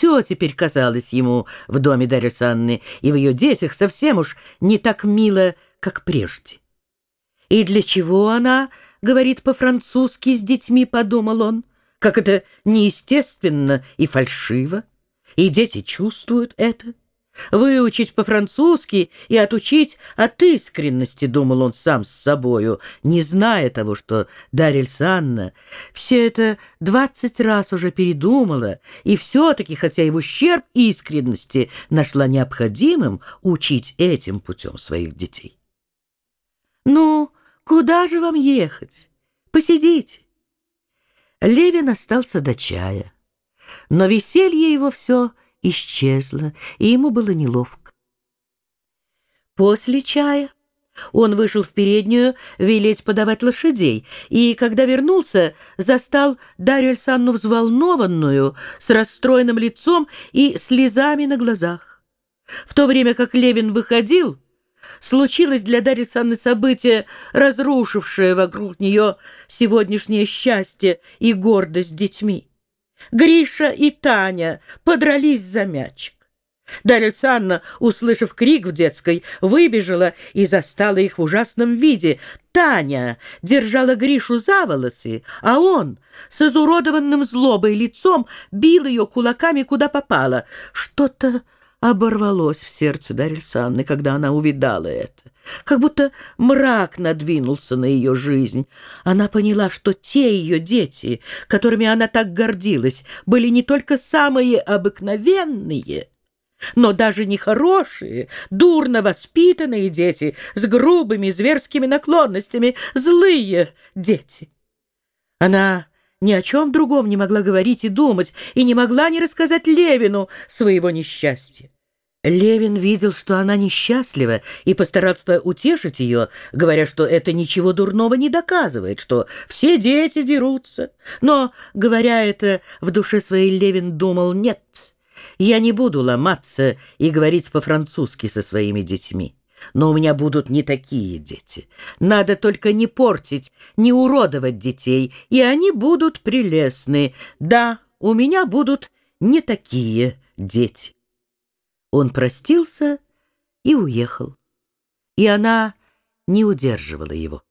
Все теперь казалось ему в доме Дарьи Санны, и в ее детях совсем уж не так мило, как прежде. «И для чего она говорит по-французски с детьми?» — подумал он. «Как это неестественно и фальшиво! И дети чувствуют это!» Выучить по-французски и отучить от искренности, думал он сам с собою, не зная того, что Дарья Санна все это двадцать раз уже передумала и все-таки, хотя и в ущерб искренности, нашла необходимым учить этим путем своих детей. «Ну, куда же вам ехать? Посидите». Левин остался до чая, но веселье его все исчезла, и ему было неловко. После чая он вышел в переднюю велеть подавать лошадей, и, когда вернулся, застал Дарью Александровну взволнованную, с расстроенным лицом и слезами на глазах. В то время как Левин выходил, случилось для Дарьи Александровны событие, разрушившее вокруг нее сегодняшнее счастье и гордость детьми. Гриша и Таня подрались за мячик. Дарья Санна, услышав крик в детской, выбежала и застала их в ужасном виде. Таня держала Гришу за волосы, а он с изуродованным злобой лицом бил ее кулаками куда попало. Что-то оборвалось в сердце Дарьи Александровны, когда она увидала это. Как будто мрак надвинулся на ее жизнь. Она поняла, что те ее дети, которыми она так гордилась, были не только самые обыкновенные, но даже нехорошие, дурно воспитанные дети с грубыми зверскими наклонностями, злые дети. Она ни о чем другом не могла говорить и думать, и не могла не рассказать Левину своего несчастья. Левин видел, что она несчастлива, и постарался утешить ее, говоря, что это ничего дурного не доказывает, что все дети дерутся. Но, говоря это, в душе своей Левин думал, нет, я не буду ломаться и говорить по-французски со своими детьми. Но у меня будут не такие дети. Надо только не портить, не уродовать детей, и они будут прелестны. Да, у меня будут не такие дети. Он простился и уехал, и она не удерживала его.